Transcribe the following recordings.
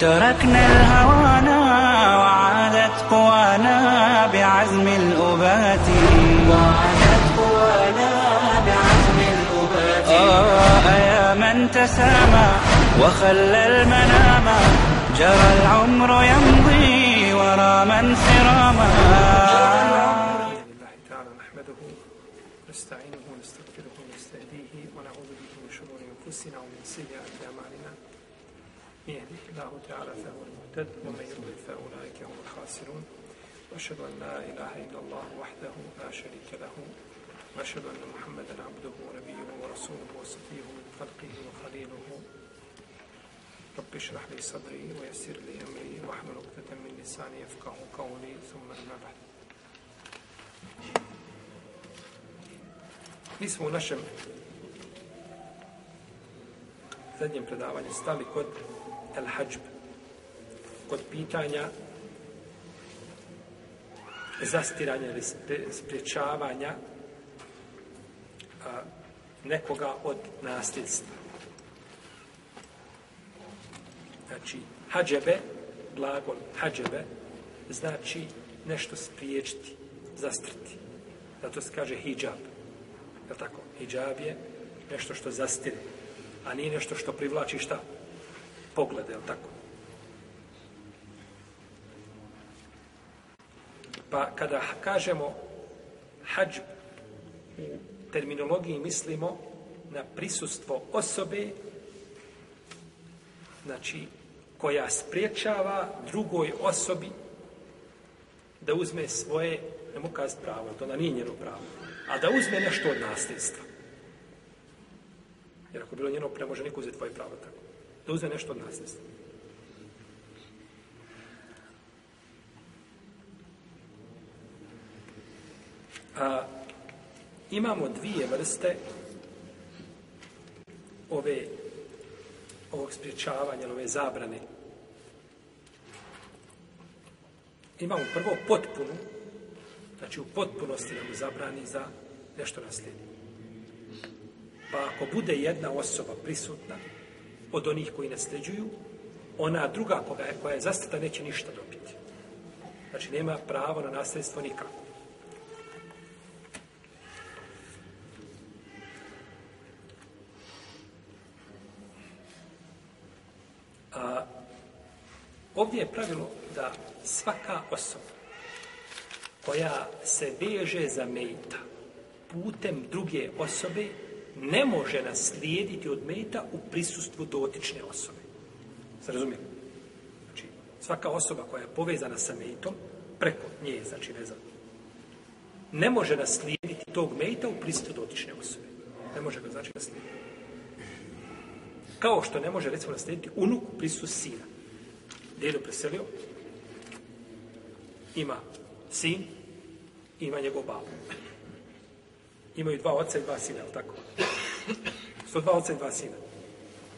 تركنا الهوانا وعادت قوانا بعزم الأبات. وعادت قوانا بعزم الأبات. آه يا من تسامى وخلى المنام. جرى العمر يمضي ورا من سراما. لله تعالى نحمده نستعينه ونستغفره ونستهديه ونعوذ به من شرور أنفسنا ومن سيئات أعمالنا. من يهده الله تعالى فهو المهتد ومن يضلل فأولئك هم الخاسرون. وأشهد أن لا إله إلا الله وحده لا شريك له. وأشهد أن محمدا عبده ونبيه ورسوله وصفيه من خلقه وخليله. رب اشرح لي صدري ويسر لي أمري واحلل عقدة من لساني يفقه قولي ثم أما بعد. Mi smo u našem zadnjem predavanju stali kod El Hajb, kod pitanja zastiranja ili spriječavanja a, nekoga od nasljedstva. Znači, hađebe, glagol hađebe, znači nešto spriječiti, zastrti. Zato se kaže hijab. Je tako? Hijab je nešto što zastire, a nije nešto što privlači šta? Poglede, je tako? Pa kada kažemo hađb u terminologiji mislimo na prisustvo osobe znači koja spriječava drugoj osobi da uzme svoje, ne mogu kazati pravo, to da nije njeno pravo, a da uzme nešto od nasljedstva. Jer ako je bilo njeno, ne može niko uzeti tvoje pravo tako. Da uze nešto od nasljedstva. A, imamo dvije vrste ove ovog spriječavanja, ove zabrane. Imamo prvo potpunu, znači u potpunosti nam zabrani za nešto naslijedi. Pa ako bude jedna osoba prisutna od onih koji nasljeđuju, ona druga koga je, koja je zastata neće ništa dobiti. Znači nema pravo na nasljedstvo nikako. A, ovdje je pravilo da svaka osoba koja se veže za mejta putem druge osobe ne može naslijediti od meta u prisustvu dotične osobe. Se razumije? Znači, svaka osoba koja je povezana sa metom, preko nje, znači vezana, ne može naslijediti tog meta u prisustvu dotične osobe. Ne može ga, znači, naslijediti. Kao što ne može, recimo, naslijediti unuk u prisustvu sina. Dedo preselio, ima sin, ima njegov babu. Imaju dva oca i dva sina, je tako? Su dva oca i dva sina.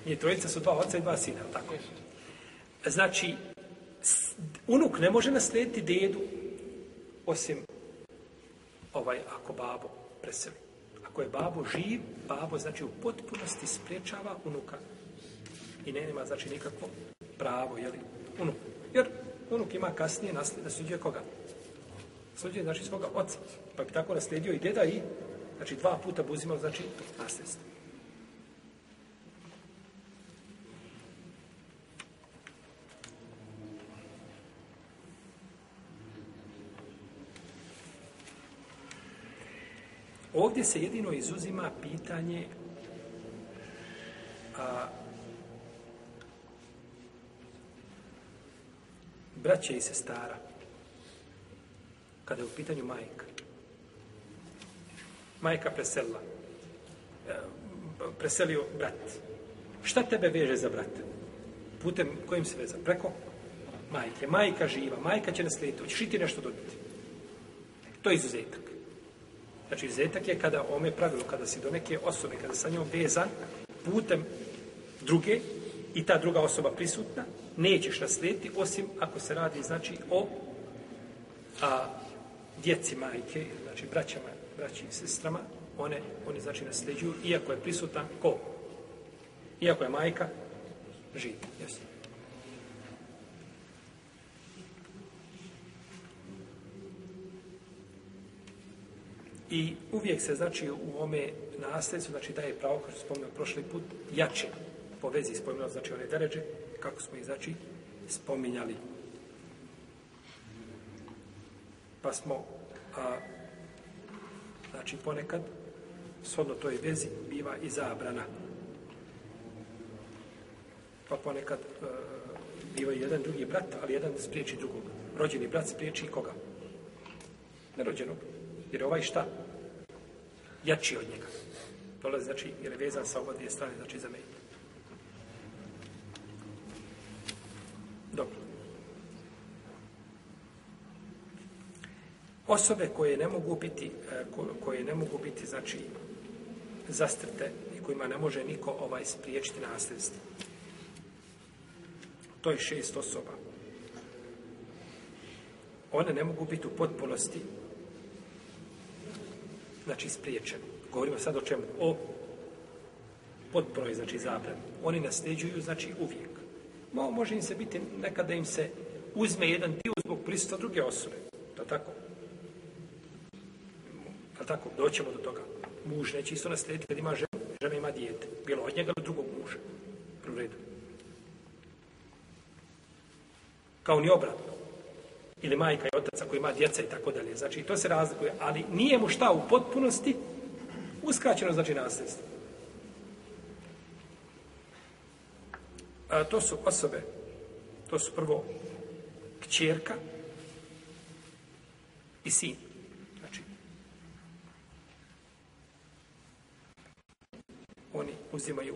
Nije trojica, su dva oca i dva sina, je tako? Znači, unuk ne može naslijediti dedu, osim ovaj, ako babo preseli. Ako je babo živ, babo znači u potpunosti sprečava unuka. I ne nema znači nikakvo pravo, jeli, unuk. Jer unuk ima kasnije naslijed, nasljeđuje koga? Nasljeđuje znači svoga oca. Pa bi tako naslijedio i deda i znači dva puta bi uzimao znači nasljedstvo. Ovdje se jedino izuzima pitanje a, braće i sestara kada je u pitanju majka. Majka preselila. E, Preselio brat. Šta tebe veže za brata? Putem kojim se veza? Preko majke. Majka živa. Majka će naslijediti. Hoćeš i ti nešto dobiti? To je izuzetak. Znači, izuzetak je kada ome pravilo, kada si do neke osobe, kada sa njom vezan putem druge i ta druga osoba prisutna, nećeš naslijediti, osim ako se radi, znači, o a, djeci majke, znači, braćama, braći i sestrama, one, one znači, nasljeđuju, iako je prisutan ko? Iako je majka živ. Jesu. I uvijek se, znači, u ome nasljedstvu, znači, daje pravo, kao što spomenuo prošli put, jače po vezi spomenuo, znači, one deređe, kako smo ih, znači, spominjali. Pa smo, a, znači, ponekad, shodno toj vezi, biva i zabrana. Pa ponekad e, biva i jedan drugi brat, ali jedan spriječi drugog. Rođeni brat spriječi koga? Nerođenog. Jer ovaj šta? Jači od njega. Dolazi, znači, jer je vezan sa oba dvije strane, znači za meni. Dobro. Osobe koje ne mogu biti, e, koje ne mogu biti, znači, zastrte i kojima ne može niko ovaj spriječiti nasljedstvo. To je šest osoba. One ne mogu biti u potpunosti znači spriječene. Govorimo sad o čemu? O potpunoj, znači zabrani. Oni nasljeđuju, znači uvijek. Mo, može im se biti nekada im se uzme jedan dio zbog prisutstva druge osobe. To tako? Tako, doćemo do toga. Muž neće isto naslijediti kad ima ženu, žena ima dijete. Bilo od njega do drugog muža. U redu. Kao ni obratno ili majka i otac ako ima djeca i tako dalje. Znači, to se razlikuje, ali nije mu šta u potpunosti uskraćeno, znači, nasljedstvo. A, to su osobe, to su prvo kćerka i sin. Znači, oni uzimaju,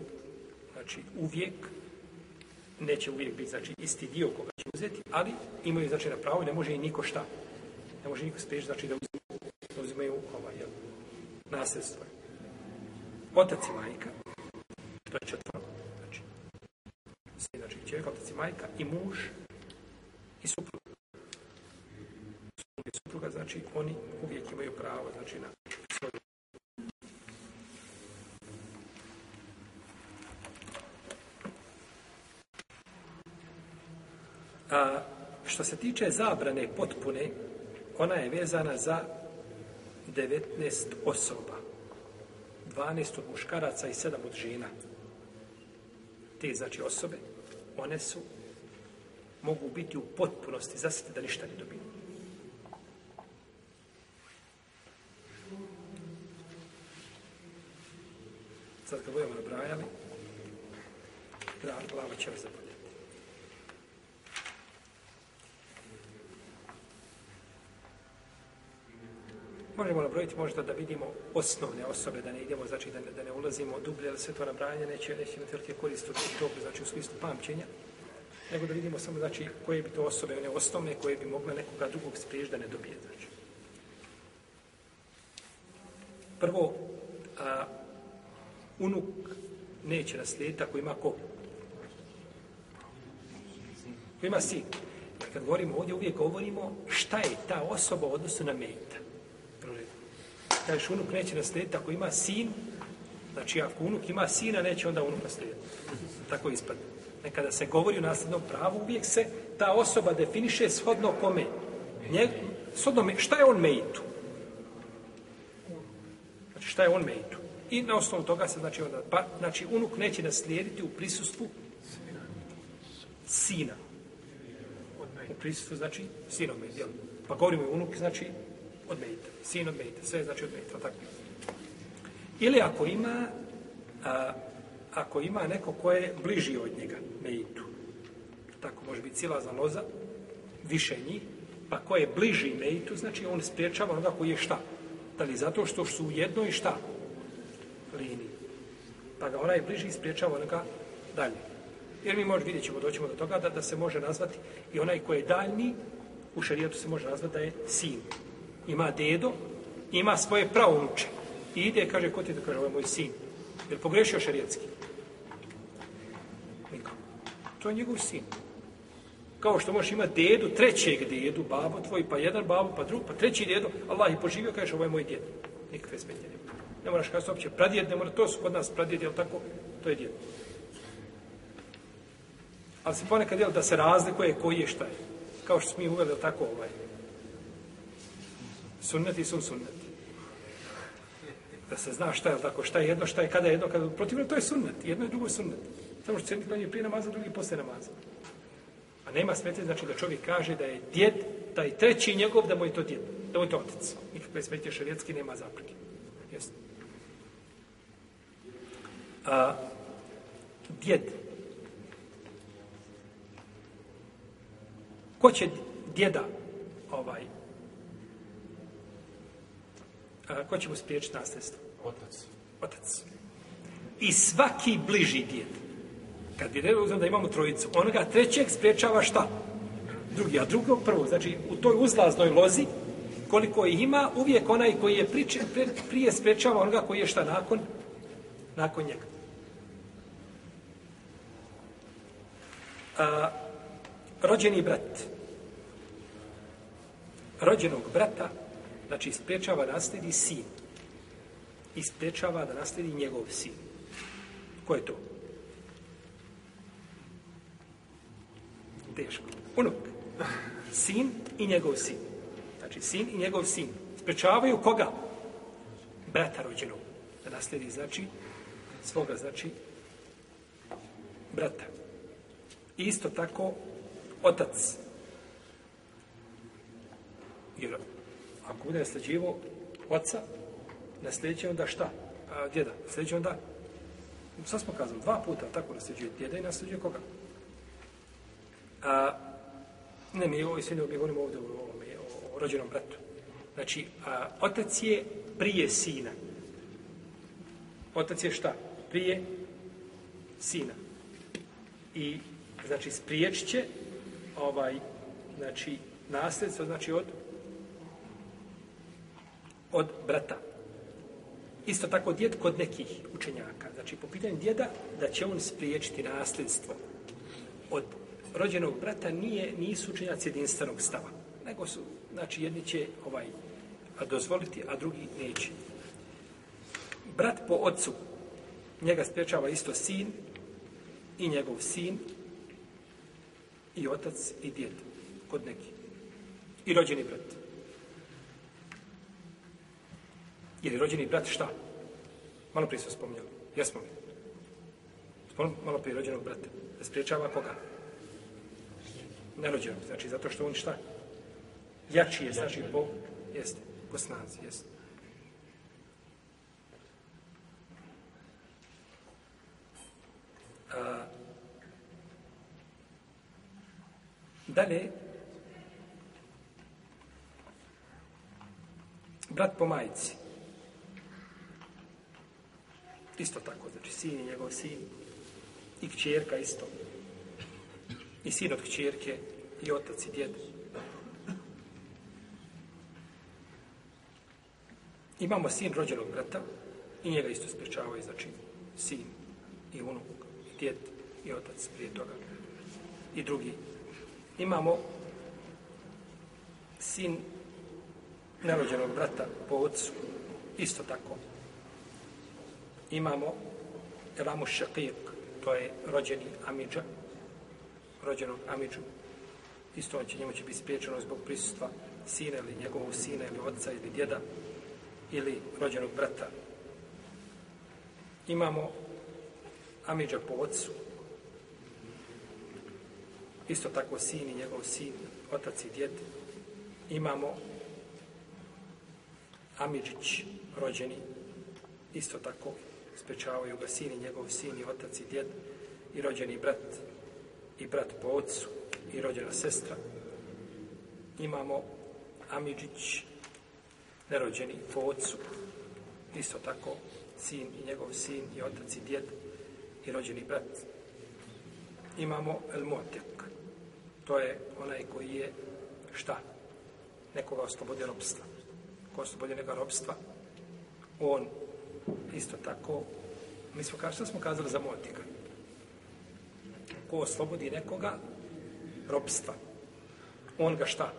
znači, uvijek neće uvijek biti znači, isti dio koga će uzeti, ali imaju znači na pravo i ne može i niko šta. Ne može niko spriječiti znači da uzimaju, da uzimaju ovaj, jel, nasljedstvo. Otac i majka, to je četvrlo. Znači, sin, znači čovjek, otac i majka i muž i supruga. Suprug supruga, znači oni uvijek imaju pravo znači, na svoju A, što se tiče zabrane potpune, ona je vezana za 19 osoba. 12 od muškaraca i 7 od žena. Te, znači, osobe, one su, mogu biti u potpunosti zasite da ništa ne dobiju. Sad kad budemo nabrajali, glava će vas zaboljeti. Možemo nabrojiti možda da vidimo osnovne osobe, da ne idemo, znači da ne, da ne ulazimo dublje, ali sve to nabrajanje neće, neće imati velike koristi u tog, znači u smislu pamćenja, nego da vidimo samo, znači, koje bi to osobe, one osnovne, koje bi mogle nekoga drugog spriješ da ne dobije, znači. Prvo, a, unuk neće naslijediti ako ima ko? Ko ima sin. Jer kad govorimo ovdje, uvijek govorimo šta je ta osoba u odnosu na mejta kažeš unuk neće naslijediti ako ima sin, znači ako unuk ima sina, neće onda unuk naslijediti. Tako ispadne. Nekada se govori o nasljednom pravu, uvijek se ta osoba definiše shodno kome. Njeg, shodno šta je on meitu? Znači šta je on meitu? I na osnovu toga se znači onda, pa, znači unuk neće naslijediti u prisustvu sina. U prisustvu znači sinom mejtu. Pa govorimo unuk, znači od mejta sin od mejta, sve znači od mejta, tako. Ili ako ima, a, ako ima neko ko je bliži od njega, mejtu, tako može biti silazna loza, više njih, pa ko je bliži mejtu, znači on spriječava onoga koji je šta? Da li zato što su u jednoj šta? Liniji. Pa ga onaj bliži spriječava onoga dalje. Jer mi možemo vidjet ćemo, doćemo do toga da, da se može nazvati i onaj koji je daljni, u šarijetu se može nazvati da je sin ima dedo, ima svoje pravounuče. I ide, kaže, ko ti je to kaže, ovo je moj sin. Jer pogrešio šarijetski. Niko. To je njegov sin. Kao što možeš imati dedu, trećeg dedu, babo tvoj, pa jedan babo, pa drugi, pa treći dedo, Allah je poživio, kaže, ovo je moj djed. Nikakve smetnje nema. Ne moraš kazati uopće pradjed, ne mora, to su kod nas pradjed, jel tako? To je djed. Ali se ponekad, jel, da se razlikuje koji je šta je. Kao što smo mi uveli, jel tako, ovaj. Sunneti su sunneti. Da se zna šta je, tako, šta je jedno, šta je, kada je jedno, kada je protivno, to je sunnet. Jedno je drugo je sunnet. Samo što se jedni klanje prije namaza, drugi posle namaza. A nema smetje, znači da čovjek kaže da je djed, taj treći njegov, da mu je to djed, da mu je to otec. Nikakve smetje šarijetski nema zapreke. Jeste. A, djed. Ko će djeda ovaj a, ko će mu spriječiti nasljedstvo? Otac. Otac. I svaki bliži djed. Kad bi uzmem da imamo trojicu, onoga trećeg spriječava šta? Drugi, a drugog prvo. Znači, u toj uzlaznoj lozi, koliko ih ima, uvijek onaj koji je priče, prije spriječava onoga koji je šta nakon? Nakon njega. A, rođeni brat. Rođenog brata, znači, spriječava nasledi sin. I da nasledi njegov sin. Ko je to? Teško. Unuk. Sin i njegov sin. Znači, sin i njegov sin. Sprečavaju koga? Brata rođenog. Da nasledi, znači, svoga, znači, brata. Isto tako, otac. Jer, ako bude nasljeđivo oca, nasljeđuje onda šta? A, djeda. Nasljeđuje onda, sad smo kazali, dva puta tako nasljeđuje djeda i nasljeđuje koga? A, ne, mi ovo sve ne govorimo ovdje o, o, o rođenom bratu. Znači, a, otac je prije sina. Otac je šta? Prije sina. I, znači, spriječit će ovaj, znači, nasljedstvo, znači, od od brata. Isto tako djed kod nekih učenjaka. Znači, po pitanju djeda, da će on spriječiti nasljedstvo od rođenog brata nije, nisu učenjaci jedinstvenog stava. Nego su, znači, jedni će ovaj, dozvoliti, a drugi neće. Brat po ocu, njega spriječava isto sin i njegov sin i otac i djed kod neki. I rođeni brat. Jer je rođeni brat šta? Malo prije smo spominjali. Jesmo li? Malo prije rođenog brata. Da spriječava koga? Nerođenog. Znači, zato što on šta? Jači je, znači, po... Jeste, po snazi, jeste. A, dalje, brat po majici. Isto tako, znači sin i njegov sin. I kćerka isto. I sin od kćerke, i otac i djed. Imamo sin rođenog brata i njega isto sprečavaju, znači sin i unuk, i djed i otac prije toga. I drugi. Imamo sin nerođenog brata po ocu, isto tako imamo Elamu Šakijek, to je rođeni Amidža, rođenog Amidžu. Isto on će, njemu će biti spriječeno zbog prisustva sina ili njegovog sina ili oca ili djeda ili rođenog brata. Imamo Amidža po ocu, isto tako sin i njegov sin, otac i djed. Imamo Amidžić, rođeni, isto tako sprečavaju ga sin i njegov sin i otac i djed i rođeni brat i brat po ocu i rođena sestra. Imamo Amidžić, nerođeni po ocu, isto tako sin i njegov sin i otac i djed i rođeni brat. Imamo El Motek, to je onaj koji je šta? Nekoga oslobodio robstva. ko oslobodio neka robstva, on isto tako, mi smo, kao što smo kazali za motika, ko oslobodi nekoga robstva, on ga šta?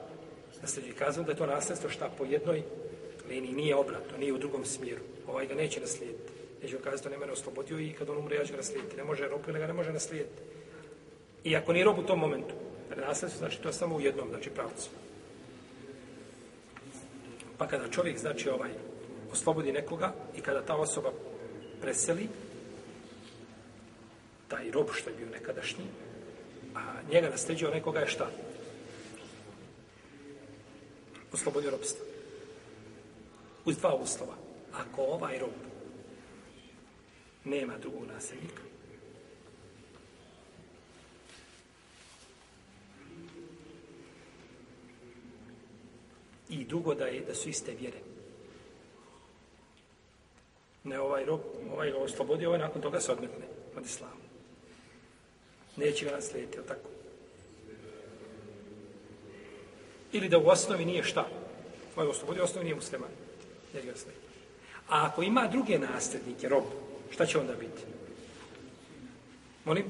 Nasljeđi kazano da je to nasljedstvo šta po jednoj liniji, nije obratno, nije u drugom smjeru. Ovaj ga neće naslijediti. Neće ga kazati, on je mene oslobodio i kad on umre, ja ću ga naslijediti. Ne može rob ili ga ne može naslijediti. I ako nije rob u tom momentu, nasljedstvo znači to je samo u jednom, znači pravcu. Pa kada čovjek, znači ovaj, oslobodi nekoga i kada ta osoba preseli, taj rob što je bio nekadašnji, a njega nasljeđio nekoga je šta? Oslobodio robstva. Uz dva uslova. Ako ovaj rob nema drugog nasljednika, i drugo da je da su iste vjere. Ne ovaj rob, ovaj ga oslobodi, ovaj nakon toga se odmetne od islama. Neće ga naslijediti, ali tako? Ili da u osnovi nije šta? Ovaj oslobodi, u osnovi nije musliman. Neće ga naslijediti. A ako ima druge nasljednike, rob, šta će onda biti? Molim?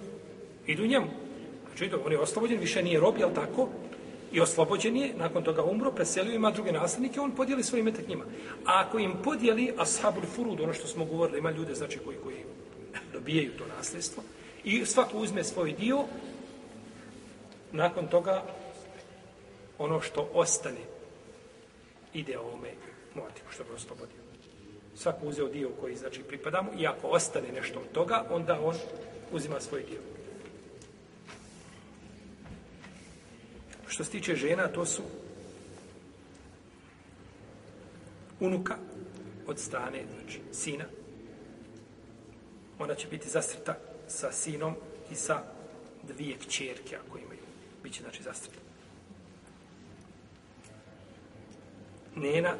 Idu njemu. Znači, on je oslobođen, više nije rob, jel tako? I oslobođen je, nakon toga umro, preselio, ima druge nasljednike, on podijeli svoj imetak njima. A ako im podijeli ashabul furud, ono što smo govorili, ima ljude znači, koji, koji dobijaju to nasljedstvo, i svako uzme svoj dio, nakon toga ono što ostane ide ovome motivu što bi oslobodio. Svako uzeo dio koji znači pripadamo i ako ostane nešto od toga, onda on uzima svoj dio. Što se tiče žena, to su unuka od strane, znači, sina. Ona će biti zastrta sa sinom i sa dvije kćerke, ako imaju. Biće, znači, zastrta. Nena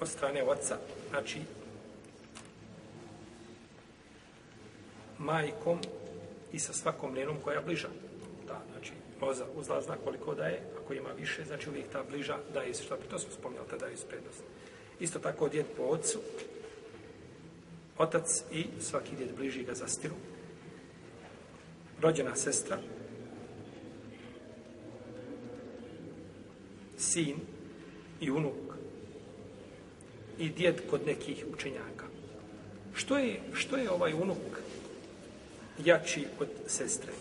od strane oca, znači, majkom i sa svakom nenom koja je bliža znači, loza uzlazna koliko daje, ako ima više, znači uvijek ta bliža daje se, što bi to smo spomnjali, ta daje se prednost. Isto tako djed po ocu, otac i svaki djed bliži ga zastiru. Rođena sestra, sin i unuk i djed kod nekih učenjaka. Što je, što je ovaj unuk jači od sestre?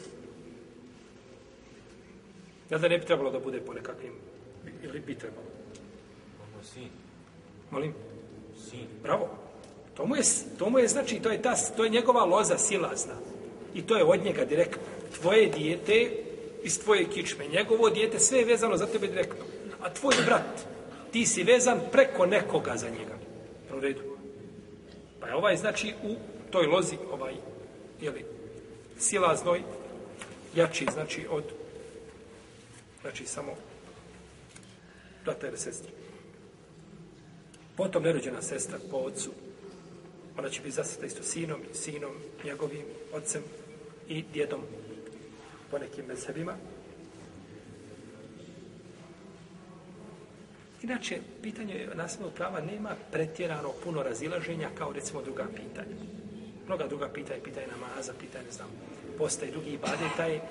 Jel da ne bi trebalo da bude po nekakvim, ili bi trebalo? Sin. Molim? Sin. Bravo. To mu je, to mu je znači, to je, ta, to je njegova loza silazna. I to je od njega direktno. Tvoje dijete iz tvoje kičme, njegovo dijete, sve je vezano za tebe direktno. A tvoj brat, ti si vezan preko nekoga za njega. U redu. Pa je ovaj, znači, u toj lozi, ovaj, jeli, silaznoj, jači, znači, od znači samo brata ili sestra. Potom nerođena sestra po ocu, ona će biti zaseta isto sinom, sinom, njegovim, ocem i djedom po nekim mezhebima. Inače, pitanje nasljednog prava nema pretjerano puno razilaženja kao recimo druga pitanja. Mnoga druga pitanja, pitanje namaza, pitanje, znam, posta i drugi ibadeta je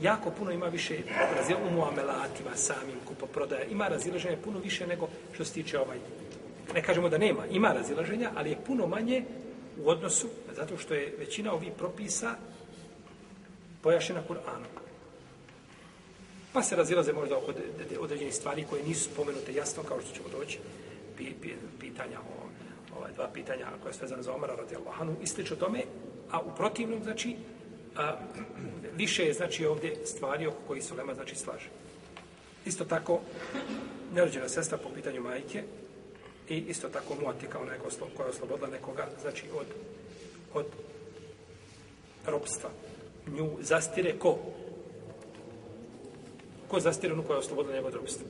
jako puno ima više razil u muamelatima samim kupoprodaja. Ima razilaženja puno više nego što se tiče ovaj. Ne kažemo da nema, ima razilaženja, ali je puno manje u odnosu, zato što je većina ovih propisa pojašena Kur'anom. Pa se razilaze možda oko određenih stvari koje nisu spomenute jasno, kao što ćemo doći, pitanja o, ovaj, dva pitanja koje je svezane za Omara radijallahu anhu, ističe o tome, a u protivnom, znači, a, više je znači ovdje stvari oko koji su lema znači slaže. Isto tako nerođena sestra po pitanju majke i isto tako muati kao neko koja je oslobodila nekoga znači od od ropstva. Nju zastire ko? Ko zastire onu koja je oslobodila njegov od ropstva?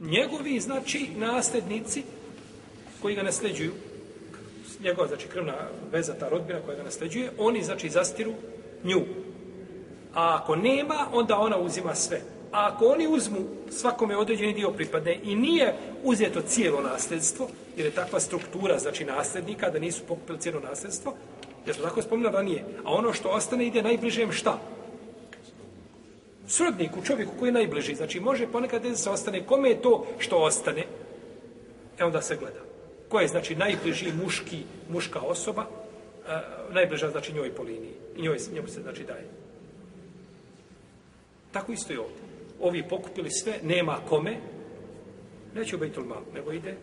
Njegovi, znači, nasljednici koji ga nasljeđuju, njegova, znači, krvna veza, ta rodbina koja ga nasljeđuje, oni, znači, zastiru nju. A ako nema, onda ona uzima sve. A ako oni uzmu svakome određeni dio pripadne i nije uzeto cijelo nasljedstvo, jer je takva struktura, znači nasljednika, da nisu pokupili cijelo nasljedstvo, jer smo tako spominali ranije, a ono što ostane ide najbližem šta? Srodniku, čovjeku koji je najbliži. Znači, može ponekad da se ostane. Kome je to što ostane? E onda se gleda. Ko je, znači, najbliži muški, muška osoba, e, najbliža, znači, njoj po liniji. I njoj, njemu se, znači, daje. Tako isto i ovdje. Ovi pokupili sve, nema kome, neće u Bejtul Mal, nego ide,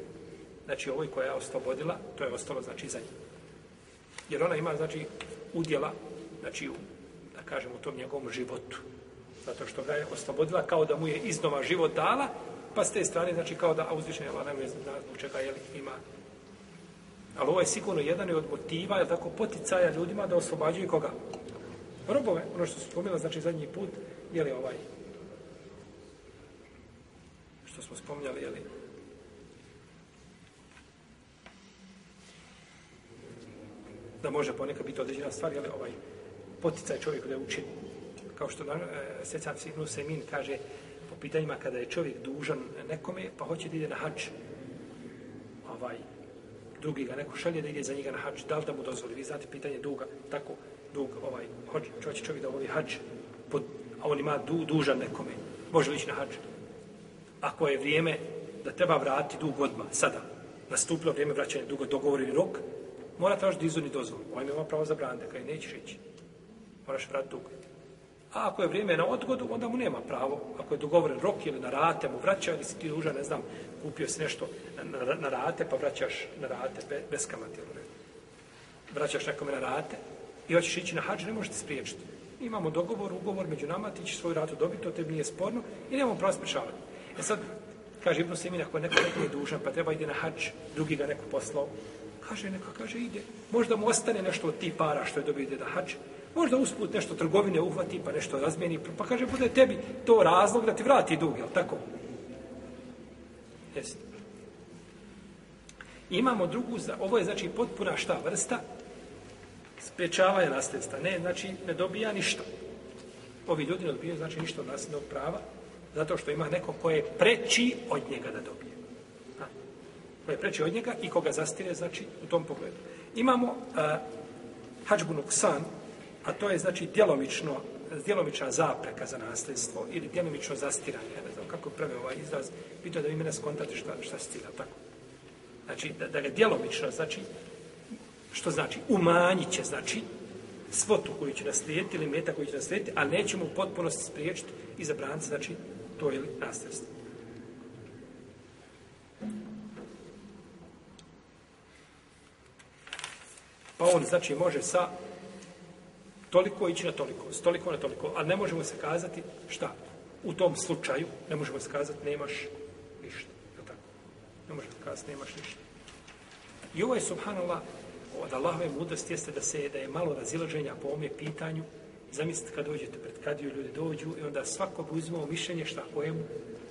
znači, ovoj koja je oslobodila, to je ostalo, znači, za njim. Jer ona ima, znači, udjela, znači, u, da kažem, u tom njegovom životu zato što ga je oslobodila kao da mu je iznova život dala, pa s te strane, znači kao da, a uzvišenje Allah ne zna zbog čega je ima. Ali ovo je sigurno jedan od motiva, je tako, poticaja ljudima da oslobađaju koga? Robove, ono što su spomenuli, znači zadnji put, je li ovaj, što smo spominjali, je li, da može ponekad biti određena stvar, je li ovaj, poticaj čovjeku da je učini kao što e, Secan Signu Semin kaže po pitanjima kada je čovjek dužan nekome, pa hoće da ide na hač, ovaj, drugi ga neko šalje da ide za njega na hač, da li da mu dozvoli? Vi znate pitanje duga, tako, dug, ovaj, hoće čovjek da ovi hač, pod, a on ima du, dužan nekome, može li ići na hač? Ako je vrijeme da treba vratiti dug odma sada, nastupilo vrijeme vraćanja duga, dogovorili rok, mora tražiti izvodni dozvol. Ovaj ima pravo za brande, kaj nećeš ići. Moraš vratiti dug. A ako je vrijeme na odgodu, onda mu nema pravo. Ako je dogovoren rok ili na rate, mu vraća, ili si ti dužan, ne znam, kupio si nešto na, na, na rate, pa vraćaš na rate be, bez kamate. Vraćaš nekome na rate i hoćeš ići na hađ, ne možete spriječiti. Imamo dogovor, ugovor među nama, ti ćeš svoju ratu dobiti, to tebi nije sporno i nemamo pravo sprečavati. E sad, kaže Ibn Simin, ako neko neko je dužan, pa treba ide na hađ, drugi ga neko poslao, kaže, neka kaže, ide. Možda mu ostane nešto od ti para što je dobio ide na hađ, Možda usput nešto trgovine uhvati, pa nešto razmijeni, pa, pa kaže, bude tebi to razlog da ti vrati dug, jel tako? Jeste. Imamo drugu, ovo je znači potpuna šta vrsta sprečavanja nasljedstva. Ne, znači ne dobija ništa. Ovi ljudi ne dobijaju znači ništa od nasljednog prava, zato što ima neko ko je preči od njega da dobije. Ha? Ko je preči od njega i koga zastire, znači, u tom pogledu. Imamo uh, Hadžbu Nuksan, a to je znači djelomično djelomična zapreka za nasljedstvo ili djelomično zastiranje, ne znam kako prave ovaj izraz, pitao da vi mene skontate šta, šta se cilja, tako. Znači, da, da ga djelomično, znači, što znači, umanjit će, znači, svotu koju će naslijediti ili meta koju će naslijediti, a nećemo u potpunosti spriječiti i zabraniti, znači, to ili nasljedstvo. Pa on, znači, može sa toliko ići na toliko, s toliko na toliko, ali ne možemo se kazati šta? U tom slučaju ne možemo se kazati nemaš ništa. Je tako? Ne možemo se kazati nemaš ništa. I ovo je, subhanallah, od Allahove mudrosti jeste da se da je malo razilaženja po ovome pitanju. Zamislite kad dođete pred kadiju, ljudi dođu i onda svako bi uzimao mišljenje šta kojemu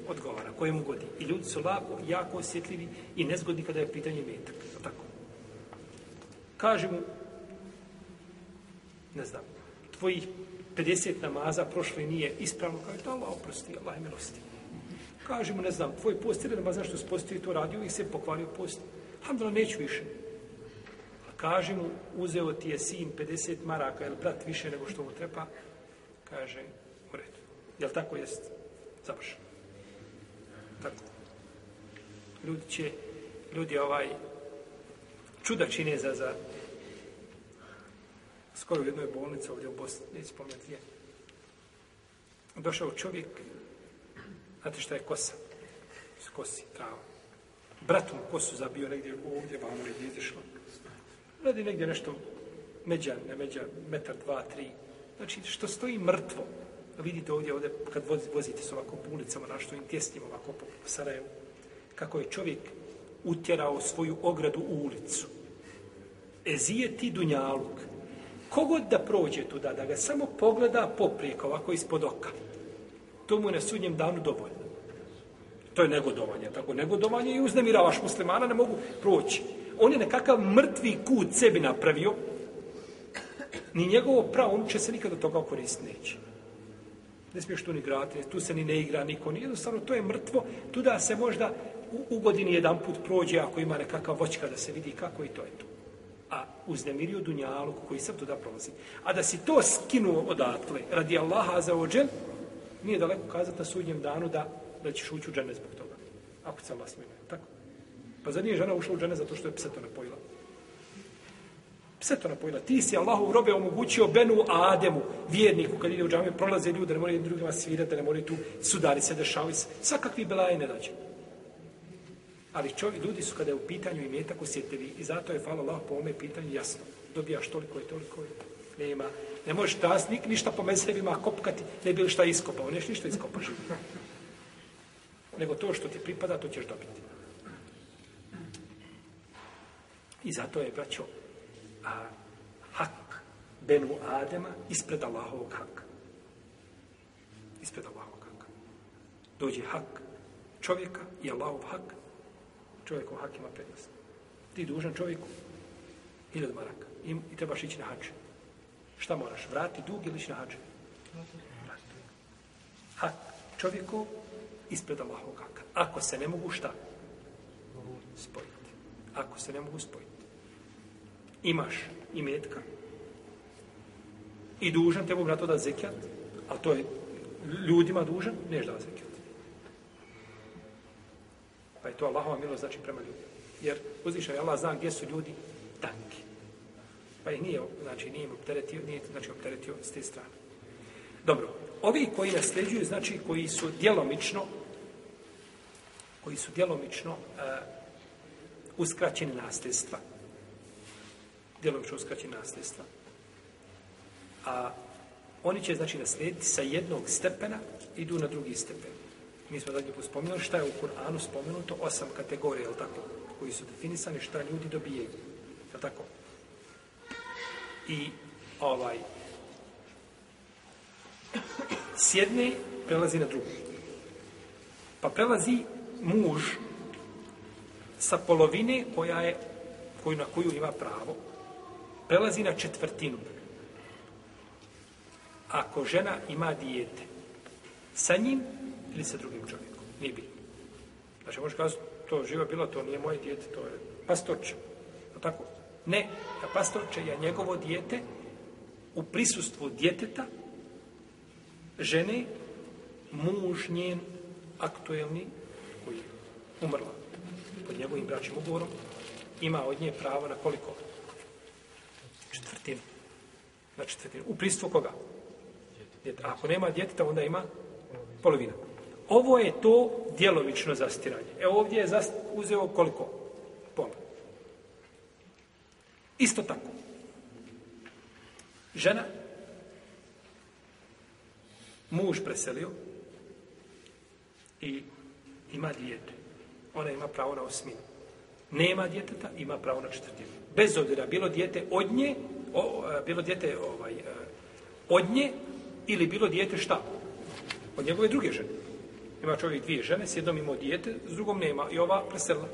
odgovara, kojemu godi. I ljudi su lako, jako osjetljivi i nezgodni kada je pitanje metak. Je tako? Kaže mu, ne znam, tvojih 50 namaza prošle nije ispravno, kaže da Allah oprosti, Allah je milosti. Kaže mu, ne znam, tvoj post je namaz, što se postio i to radio i se pokvario post. Hamdala, neću više. A kaže mu, uzeo ti je sin 50 maraka, jel brat više nego što mu treba, kaže, u redu. Jel tako jest? Završeno. Tako. Ljudi će, ljudi ovaj, čuda čine za, za skoro u jednoj bolnici ovdje u Bosni, neću spomenuti gdje. Došao čovjek, znate šta je kosa? S kosi, trava. Brat mu kosu zabio negdje ovdje, vamo negdje izišlo. Radi negdje nešto međa, ne međa, metar, dva, tri. Znači, što stoji mrtvo. Vidite ovdje, ovdje kad vozite s ovako po ulicama, našto im tjesnim ovako po Sarajevu, kako je čovjek utjerao svoju ogradu u ulicu. Ezije ti dunjaluk, kogod da prođe tuda, da ga samo pogleda poprijeko, ovako ispod oka, to mu je na sudnjem danu dovoljno. To je negodovanje, tako negodovanje i uznemiravaš muslimana, ne mogu proći. On je nekakav mrtvi kut sebi napravio, ni njegovo pravo, on će se nikada od toga koristiti neće. Ne smiješ tu ni igrati, tu se ni ne igra niko, ni jednostavno, to je mrtvo, tu da se možda u, u godini jedan put prođe ako ima nekakav voćka da se vidi kako i to je to. A uznemirio dunjalu koji sam tuda prolazi. A da si to skinuo odatle, radi Allaha za ođel, nije daleko kazati na sudnjem danu da, da ćeš ući u džene zbog toga. Ako se Allah smije, tako? Pa zar nije žena ušla u džene zato što je pse to napojila? Pse to napojila. Ti si Allahu robe omogućio Benu Ademu, vjerniku, kad ide u džame, prolaze ljudi, da ne moraju drugima svirati, da ne moraju tu sudari se, dešavati. se. Svakakvi belaje ne dađe. Ali čovjek, ljudi su kada je u pitanju i metak osjetljivi i zato je, hvala Allah, po ome pitanju jasno. Dobijaš toliko i toliko i nema. Ne možeš tas nik, ništa po mezhebima kopkati, ne bi li šta iskopao. Neš ništa iskopaš. Nego to što ti pripada, to ćeš dobiti. I zato je, braćo, a, hak Benu Adema ispred Allahovog haka. Ispred Allahovog haka. Dođe hak čovjeka i Allahov hak čovjeku hak ima prednost. Ti dužan čovjeku hiljad maraka. I, I trebaš ići na hač. Šta moraš? Vrati dug ili ići na hač? Hak čovjeku ispred Allahovog haka. Ako se ne mogu šta? Spojiti. Ako se ne mogu spojiti imaš i metka i dužan tebu na to da zekijat, a to je ljudima dužan, neš da zekijat. Pa je to Allahova milost znači prema ljudima. Jer uzviša je Allah zna gdje su ljudi tanki. Pa ih nije, znači, nije im opteretio, nije znači, opteretio s te strane. Dobro, ovi koji nasljeđuju, znači, koji su djelomično koji su djelomično uh, uskraćeni nasljedstva, djelomično uskraćeni nasljedstva. A oni će, znači, naslijediti sa jednog stepena, idu na drugi stepen. Mi smo zadnji put spomenuli šta je u Kur'anu spomenuto, osam kategorija, je tako, koji su definisani šta ljudi dobijaju. Je tako? I ovaj, s jedne prelazi na drugu. Pa prelazi muž sa polovine koja je, koju, na koju ima pravo, prelazi na četvrtinu. Ako žena ima dijete, sa njim ili sa drugim čovjekom, nije bitno. Znači, može kazati, to živa bilo, to nije moje dijete, to je pastorče. No tako? Ne, a pastorče je njegovo dijete u prisustvu djeteta, žene, muž njen, aktuelni, koji je umrla pod njegovim bračnim ugovorom, ima od nje pravo na koliko? četvrtinu. Na četvrtinu. U prisutu koga? Djete. Ako nema djeteta, onda ima polovina. Ovo je to djelomično zastiranje. Evo ovdje je zast... uzeo koliko? Pola. Isto tako. Žena, muž preselio i ima dijete. Ona ima pravo na osminu. Nema djeteta, ima pravo na četvrtinu bez obzira bilo dijete od nje, o, e, bilo dijete ovaj, e, od nje ili bilo dijete šta? Od njegove druge žene. Ima čovjek dvije žene, s jednom imao dijete, s drugom nema i ova preselila.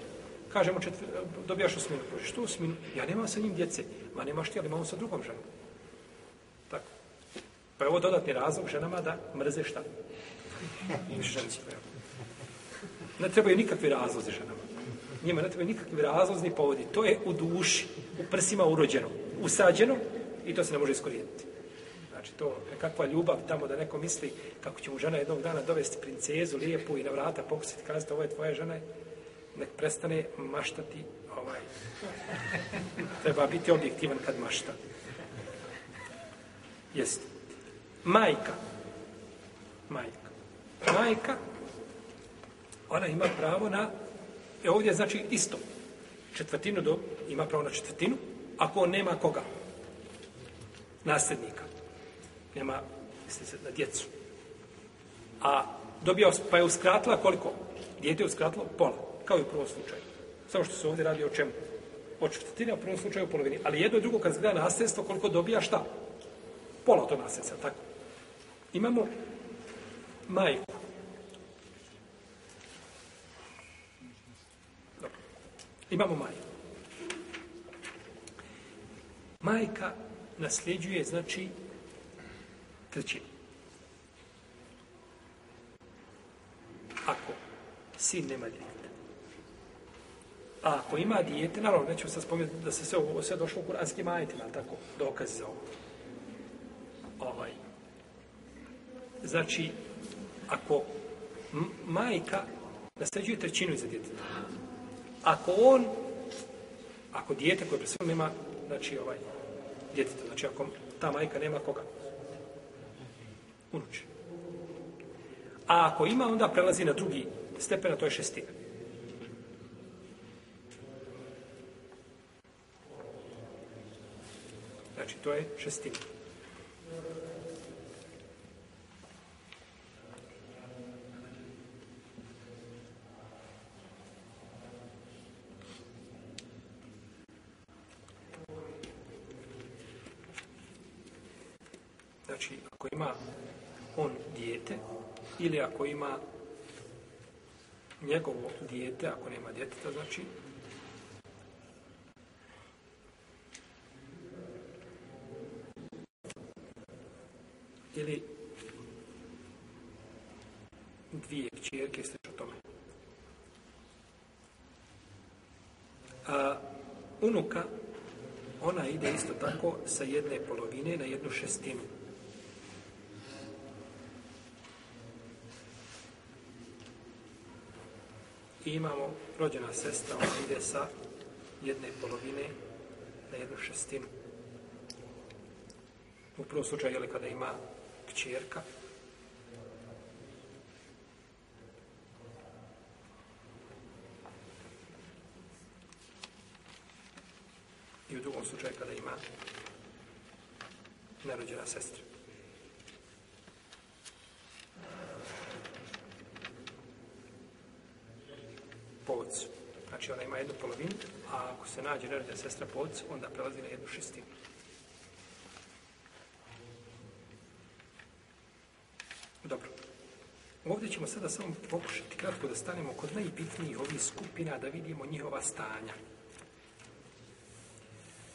Kažemo, četvr, dobijaš osminu. Kaže, što osminu? Ja nemam sa njim djece. Ma nemaš ti, ali imam sa drugom ženom. Tako. Pa je ovo dodatni razlog ženama da mrze šta? Ženstvo, Ne trebaju nikakvi razlozi ženama njima ne trebaju nikakvi razlozni povodi. To je u duši, u prsima urođeno, usađeno i to se ne može iskorijeniti. Znači, to je kakva ljubav tamo da neko misli kako će mu žena jednog dana dovesti princezu lijepu i na vrata pokusiti kazati ovo je tvoja žena, nek prestane maštati ovaj. Treba biti objektivan kad mašta. Jeste. Majka. Majka. Majka, ona ima pravo na E ovdje znači isto. Četvrtinu do, ima pravo na četvrtinu, ako on nema koga? Nasljednika. Nema, misli se, na djecu. A dobio, pa je uskratila koliko? Dijete je uskratilo pola, kao i u prvom slučaju. Samo što se ovdje radi o čemu? O četvrtini, a u prvom slučaju o polovini. Ali jedno i drugo, kad se gleda nasljedstvo, koliko dobija šta? Pola to nasljedstva, tako? Imamo majku. Imamo majku. Majka nasljeđuje, znači, trećinu. ako sin nema dijete. A ako ima dijete, naravno, nećemo sad spomenuti da se sve ovo sve došlo u kuranskim ajetima, tako, dokaz za ovo. Ovaj. Znači, ako majka nasljeđuje trećinu iza djeteta, ako on, ako dijete koje presvojom nema, znači, ovaj, djeteta, znači, ako ta majka nema koga? Unuče. A ako ima, onda prelazi na drugi stepen, a to je šestina. Znači, to je šestina. Znači, ako ima on dijete, ili ako ima njegovo dijete, ako nema djeteta, znači, ili dvije kćerke, o tome. A unuka, ona ide isto tako sa jedne polovine na jednu šestinu. I imamo rođena sestra, ona ide sa jedne polovine na jednu šestinu. U prvom slučaju, jel, kada ima kćerka, i u drugom slučaju kada ima nerođena sestra. Po ocu. Znači ona ima jednu polovinu, a ako se nađe nerođena sestra po ocu, onda prelazi na jednu šestinu. Dobro. Ovdje ćemo sada samo pokušati kratko da stanemo kod najbitnijih ovih skupina da vidimo njihova stanja.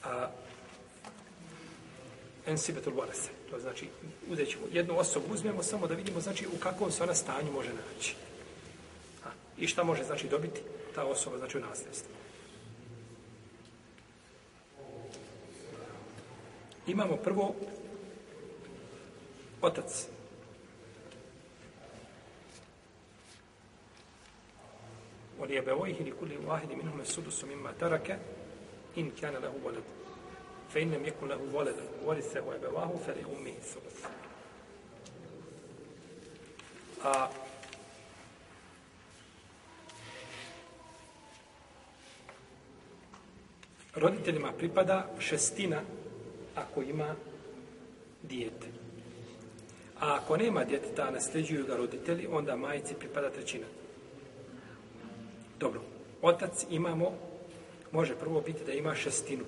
A, ensibetul varese. To znači, uzet ćemo jednu osobu, uzmemo samo da vidimo znači u kakvom se ona stanju može naći. I šta može znači dobiti ta osoba znači u nasljedstvo. Imamo prvo otac. Oli je bevoj ili kuli vahidi minhome sudusu mimma taraka in kana lahu voled. Fa in lam kuli lahu voled. Voli se ho li ummi sudus. A roditeljima pripada šestina ako ima dijete. A ako nema djeteta, a nasljeđuju ga roditelji, onda majici pripada trećina. Dobro, otac imamo, može prvo biti da ima šestinu.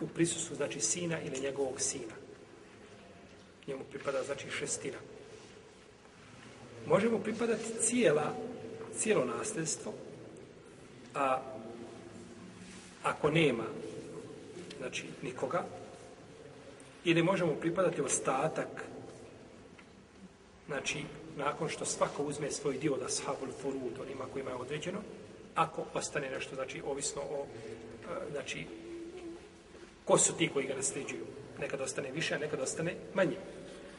U prisustvu, znači, sina ili njegovog sina. Njemu pripada, znači, šestina. Može mu pripadati cijela, cijelo nasljedstvo, a ako nema, znači, nikoga, ili možemo pripadati ostatak, znači, nakon što svako uzme svoj dio da sahabul furud, onima kojima je određeno, ako ostane nešto, znači, ovisno o, e, znači, ko su ti koji ga nasljeđuju. Nekad ostane više, a nekad ostane manje.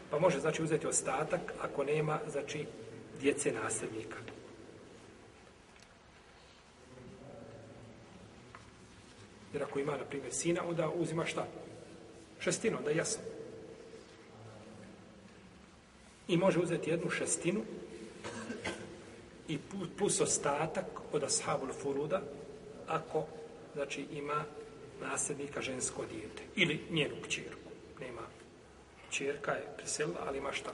Pa može, znači, uzeti ostatak ako nema, znači, djece nasljednika. Jer ako ima, na primjer, sina, onda uzima šta? Šestinu, onda jasno. I može uzeti jednu šestinu i plus ostatak od ashabul furuda ako, znači, ima nasljednika žensko dijete. Ili njenu kćerku. Nema Čerka je preselila, ali ima šta?